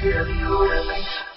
Security Order